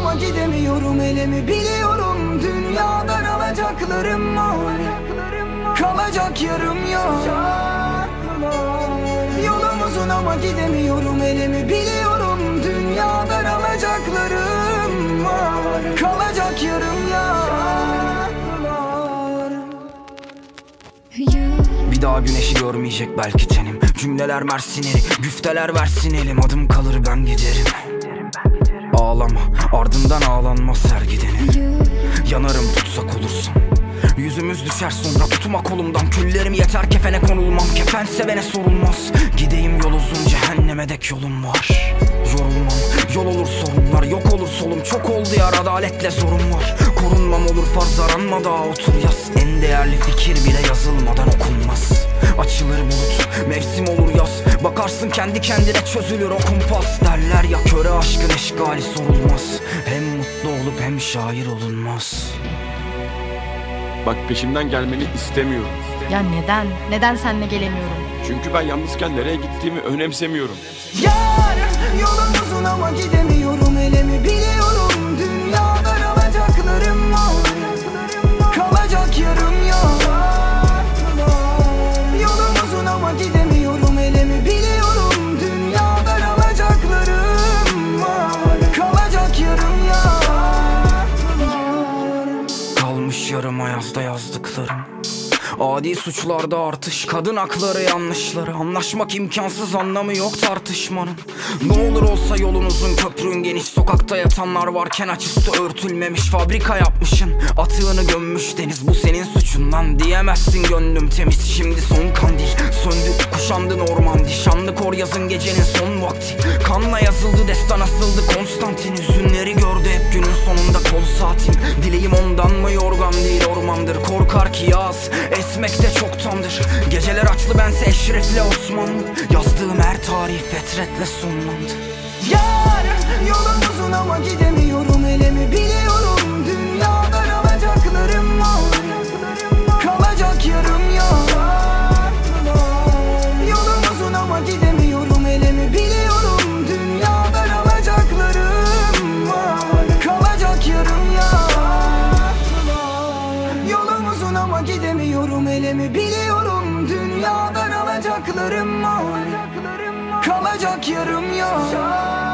ama gidemiyorum elimi biliyorum Dünyadan alacaklarım var. Kalacak yarım yok. Yolum uzun ama gidemiyorum elimi biliyorum Dünyadan alacaklarım var. Kalacak yarım yok Bir daha güneşi görmeyecek belki tenim. Cümleler mersineri Güfteler versin elim. Adım kalır ben giderim Ağlama. Ardından ağlanmaz her gidenin Yanarım tutsak olursam Yüzümüz düşer sonra tutma kolumdan. Küllerim yeter kefene konulmam. Kefen sevene sorulmaz. Gideyim yol uzun cehenneme dek yolum var. Yorulmam. Yol olur sorunlar Yok olur solum. Çok oldu ya adaletle zorum var. Korunmam olur farz aranma daha otur yaz En değerli fikir bile yazılmadan okunmaz. Açılır bulut mevsim olur yaz. Bakarsın kendi kendine çözülür o kumpas Derler eşgali sorulmaz Hem mutlu olup hem şair olunmaz Bak peşimden gelmeni istemiyorum. Ya neden? Neden seninle gelemiyorum? Çünkü ben yalnızken nereye gittiğimi önemsemiyorum. Yar yolum uzun ama gidemiyorum elimi biliyorum Ayazda yazdıklarım. Adi suçlarda artış Kadın hakları yanlışları. Anlaşmak imkansız anlamı yok tartışmanın. Ne olur olsa yolunuzun köprün geniş. Sokakta yatanlar varken açıstı örtülmemiş. Fabrika yapmışın Atığını gömmüş deniz. Bu senin suçundan diyemezsin gönlüm temiz. Şimdi son kandil söndü Kuşandın orman Şanlı kor yazın gecenin son vakti Korkar ki yaz. Esmek de çoktandır. Geceler açlı bense eşrefle Osmanlı Yazdığım her tarih fetretle sonlandı. Yar yolum uzun ama gidemiyorum. Elimi biliyorum gidemiyorum elimi biliyorum. Dünyadan alacaklarım var. Kalacak yarım yok